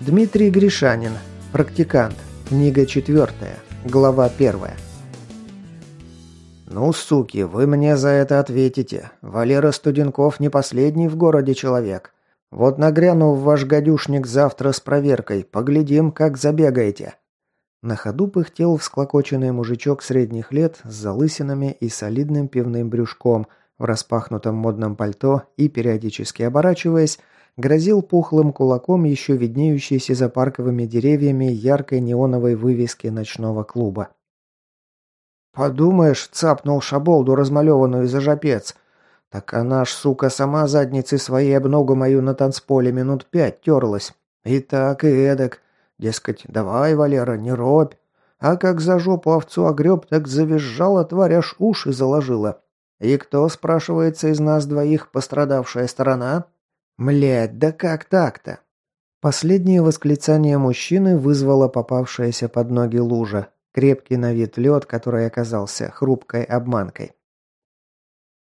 Дмитрий Гришанин. Практикант. Книга четвертая. Глава первая. «Ну, суки, вы мне за это ответите. Валера Студенков не последний в городе человек. Вот нагряну в ваш гадюшник завтра с проверкой. Поглядим, как забегаете». На ходу пыхтел всклокоченный мужичок средних лет с залысинами и солидным пивным брюшком в распахнутом модном пальто и, периодически оборачиваясь, грозил пухлым кулаком еще виднеющейся за парковыми деревьями яркой неоновой вывески ночного клуба. «Подумаешь, цапнул шаболду размалеванную за жопец. Так она ж, сука, сама задницей своей об ногу мою на танцполе минут пять терлась. И так, и эдак. Дескать, давай, Валера, не робь. А как за жопу овцу огреб, так завизжала тварь, аж уши заложила. И кто, спрашивается, из нас двоих пострадавшая сторона? Млять, да как так-то?» Последнее восклицание мужчины вызвало попавшаяся под ноги лужа, Крепкий на вид лед, который оказался хрупкой обманкой.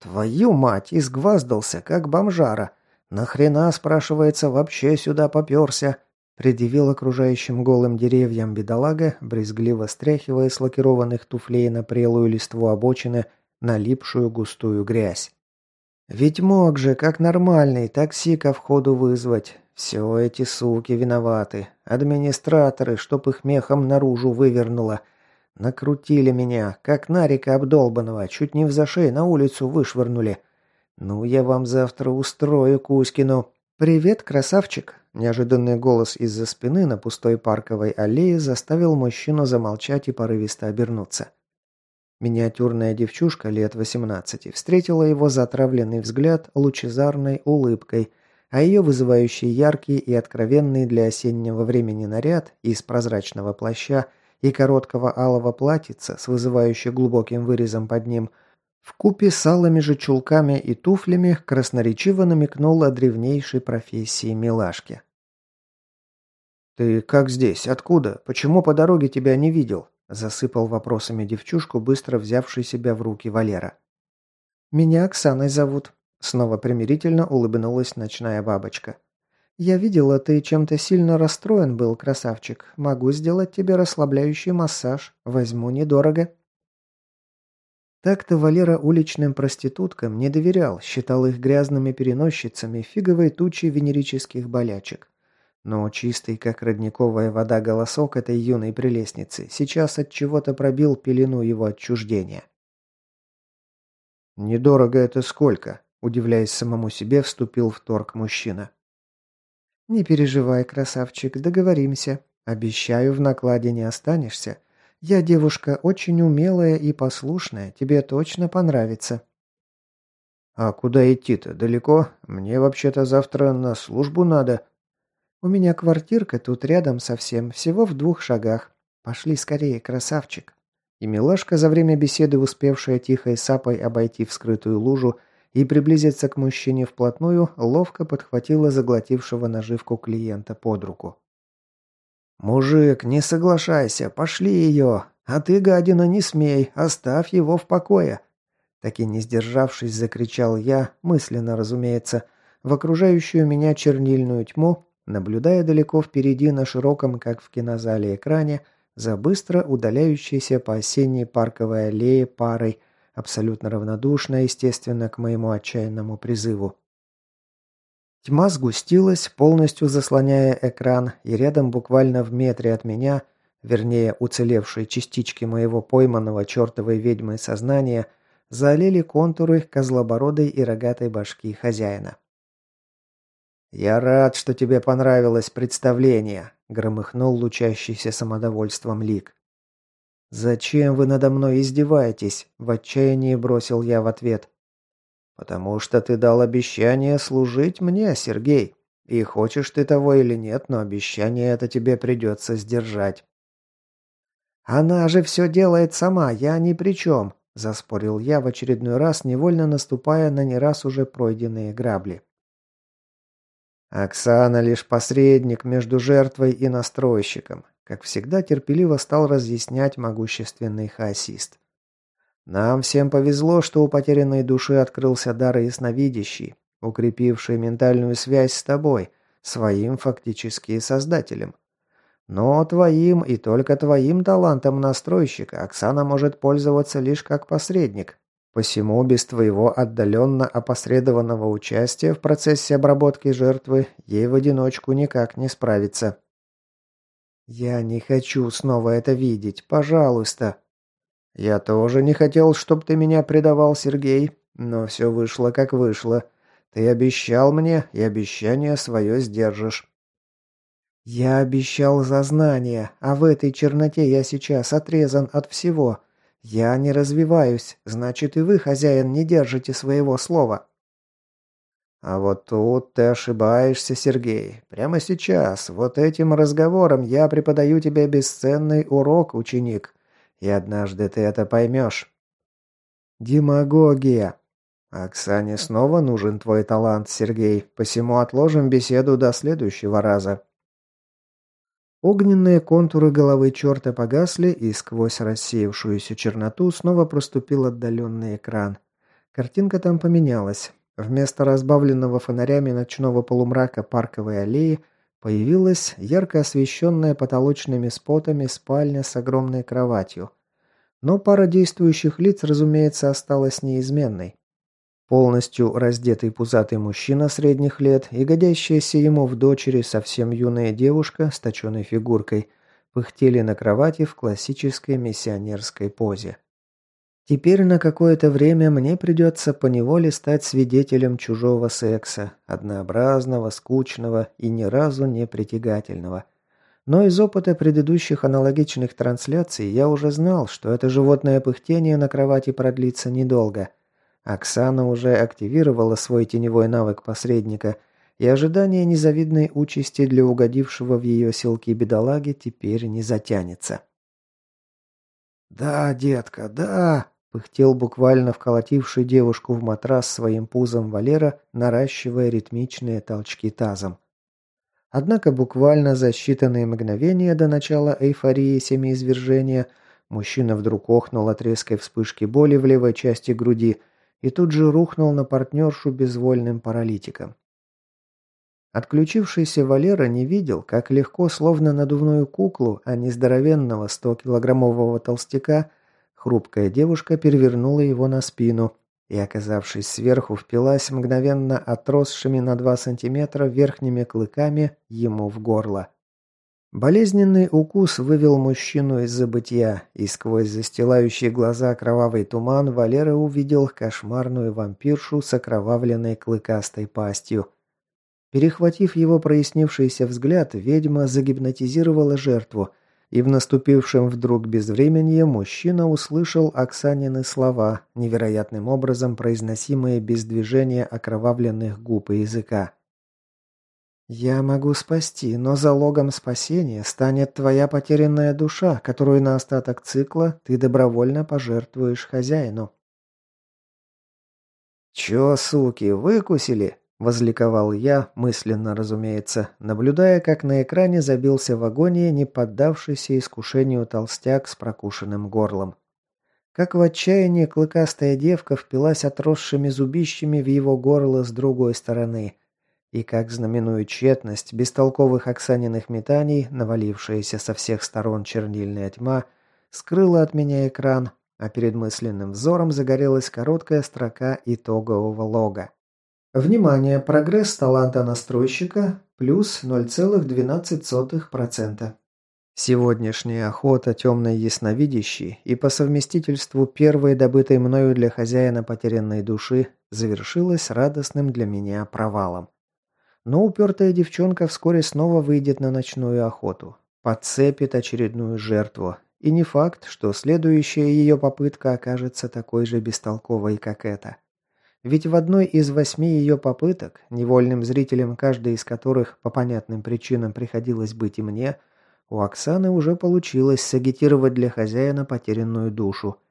«Твою мать, изгваздался, как бомжара! Нахрена, спрашивается, вообще сюда поперся?» предъявил окружающим голым деревьям бедолага, брезгливо стряхивая с лакированных туфлей на прелую листву обочины налипшую густую грязь. «Ведь мог же, как нормальный, такси ко входу вызвать. Все эти суки виноваты. Администраторы, чтоб их мехом наружу вывернуло. Накрутили меня, как нарика обдолбанного, чуть не в зашей на улицу вышвырнули. Ну, я вам завтра устрою Кузькину. «Привет, красавчик!» Неожиданный голос из-за спины на пустой парковой аллее заставил мужчину замолчать и порывисто обернуться. Миниатюрная девчушка лет 18 встретила его затравленный взгляд лучезарной улыбкой – а ее вызывающий яркий и откровенный для осеннего времени наряд из прозрачного плаща и короткого алого платьица с вызывающим глубоким вырезом под ним, в купе с алыми же чулками и туфлями красноречиво намекнул о древнейшей профессии милашки. «Ты как здесь? Откуда? Почему по дороге тебя не видел?» Засыпал вопросами девчушку, быстро взявший себя в руки Валера. «Меня Оксаной зовут», Снова примирительно улыбнулась ночная бабочка. «Я видела, ты чем-то сильно расстроен был, красавчик. Могу сделать тебе расслабляющий массаж. Возьму недорого». Так-то Валера уличным проституткам не доверял, считал их грязными переносчицами фиговой тучи венерических болячек. Но чистый, как родниковая вода, голосок этой юной прелестницы сейчас от чего-то пробил пелену его отчуждения. «Недорого это сколько?» Удивляясь самому себе, вступил в торг мужчина. «Не переживай, красавчик, договоримся. Обещаю, в накладе не останешься. Я девушка очень умелая и послушная, тебе точно понравится». «А куда идти-то? Далеко? Мне вообще-то завтра на службу надо». «У меня квартирка тут рядом совсем, всего в двух шагах. Пошли скорее, красавчик». И милашка, за время беседы успевшая тихой сапой обойти вскрытую лужу, и приблизиться к мужчине вплотную, ловко подхватила заглотившего наживку клиента под руку. «Мужик, не соглашайся, пошли ее! А ты, гадина, не смей, оставь его в покое!» Таки не сдержавшись, закричал я, мысленно, разумеется, в окружающую меня чернильную тьму, наблюдая далеко впереди на широком, как в кинозале, экране, за быстро удаляющейся по осенней парковой аллее парой – абсолютно равнодушная, естественно, к моему отчаянному призыву. Тьма сгустилась, полностью заслоняя экран, и рядом буквально в метре от меня, вернее, уцелевшей частички моего пойманного чертовой ведьмой сознания, залили контуры козлобородой и рогатой башки хозяина. «Я рад, что тебе понравилось представление», — громыхнул лучащийся самодовольством лик. «Зачем вы надо мной издеваетесь?» – в отчаянии бросил я в ответ. «Потому что ты дал обещание служить мне, Сергей. И хочешь ты того или нет, но обещание это тебе придется сдержать». «Она же все делает сама, я ни при чем», – заспорил я в очередной раз, невольно наступая на не раз уже пройденные грабли. Оксана лишь посредник между жертвой и настройщиком. Как всегда, терпеливо стал разъяснять могущественный хаосист. Нам всем повезло, что у потерянной души открылся дар ясновидящий, укрепивший ментальную связь с тобой, своим фактически создателем. Но твоим и только твоим талантом настройщика Оксана может пользоваться лишь как посредник. Посему без твоего отдаленно опосредованного участия в процессе обработки жертвы ей в одиночку никак не справиться. «Я не хочу снова это видеть, пожалуйста». «Я тоже не хотел, чтобы ты меня предавал, Сергей, но все вышло как вышло. Ты обещал мне, и обещание свое сдержишь». «Я обещал за знания, а в этой черноте я сейчас отрезан от всего. Я не развиваюсь, значит и вы, хозяин, не держите своего слова». «А вот тут ты ошибаешься, Сергей. Прямо сейчас, вот этим разговором я преподаю тебе бесценный урок, ученик. И однажды ты это поймешь». «Демагогия», «Оксане снова нужен твой талант, Сергей, посему отложим беседу до следующего раза». Огненные контуры головы черта погасли, и сквозь рассеявшуюся черноту снова проступил отдаленный экран. Картинка там поменялась. Вместо разбавленного фонарями ночного полумрака парковой аллеи появилась ярко освещенная потолочными спотами спальня с огромной кроватью. Но пара действующих лиц, разумеется, осталась неизменной. Полностью раздетый пузатый мужчина средних лет и годящаяся ему в дочери совсем юная девушка с точенной фигуркой пыхтели на кровати в классической миссионерской позе. Теперь на какое-то время мне придется поневоле стать свидетелем чужого секса, однообразного, скучного и ни разу не притягательного. Но из опыта предыдущих аналогичных трансляций я уже знал, что это животное пыхтение на кровати продлится недолго – Оксана уже активировала свой теневой навык посредника, и ожидание незавидной участи для угодившего в ее селки бедолаги теперь не затянется. «Да, детка, да!» – пыхтел буквально вколотивший девушку в матрас своим пузом Валера, наращивая ритмичные толчки тазом. Однако буквально за считанные мгновения до начала эйфории семиизвержения мужчина вдруг охнул от резкой вспышки боли в левой части груди – и тут же рухнул на партнершу безвольным паралитиком. Отключившийся Валера не видел, как легко, словно надувную куклу, а не здоровенного 100-килограммового толстяка, хрупкая девушка перевернула его на спину и, оказавшись сверху, впилась мгновенно отросшими на 2 сантиметра верхними клыками ему в горло. Болезненный укус вывел мужчину из забытья, и сквозь застилающие глаза кровавый туман Валера увидел кошмарную вампиршу с окровавленной клыкастой пастью. Перехватив его прояснившийся взгляд, ведьма загипнотизировала жертву, и в наступившем вдруг безвременье мужчина услышал Оксанины слова, невероятным образом произносимые без движения окровавленных губ и языка. «Я могу спасти, но залогом спасения станет твоя потерянная душа, которую на остаток цикла ты добровольно пожертвуешь хозяину». «Чё, суки, выкусили?» – возликовал я, мысленно, разумеется, наблюдая, как на экране забился в агонии не поддавшийся искушению толстяк с прокушенным горлом. Как в отчаянии клыкастая девка впилась отросшими зубищами в его горло с другой стороны – и как знаменует тщетность бестолковых Оксаниных метаний, навалившаяся со всех сторон чернильная тьма, скрыла от меня экран, а перед мысленным взором загорелась короткая строка итогового лога. Внимание! Прогресс таланта настройщика плюс 0,12%. Сегодняшняя охота темной ясновидящей и по совместительству первой добытой мною для хозяина потерянной души завершилась радостным для меня провалом. Но упертая девчонка вскоре снова выйдет на ночную охоту. Подцепит очередную жертву. И не факт, что следующая ее попытка окажется такой же бестолковой, как эта. Ведь в одной из восьми ее попыток, невольным зрителем каждой из которых по понятным причинам приходилось быть и мне, у Оксаны уже получилось сагитировать для хозяина потерянную душу –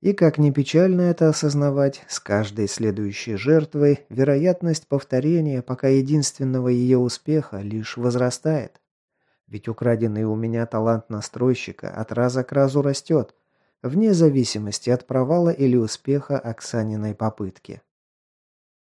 и как ни печально это осознавать, с каждой следующей жертвой вероятность повторения пока единственного ее успеха лишь возрастает. Ведь украденный у меня талант настройщика от раза к разу растет, вне зависимости от провала или успеха Оксаниной попытки.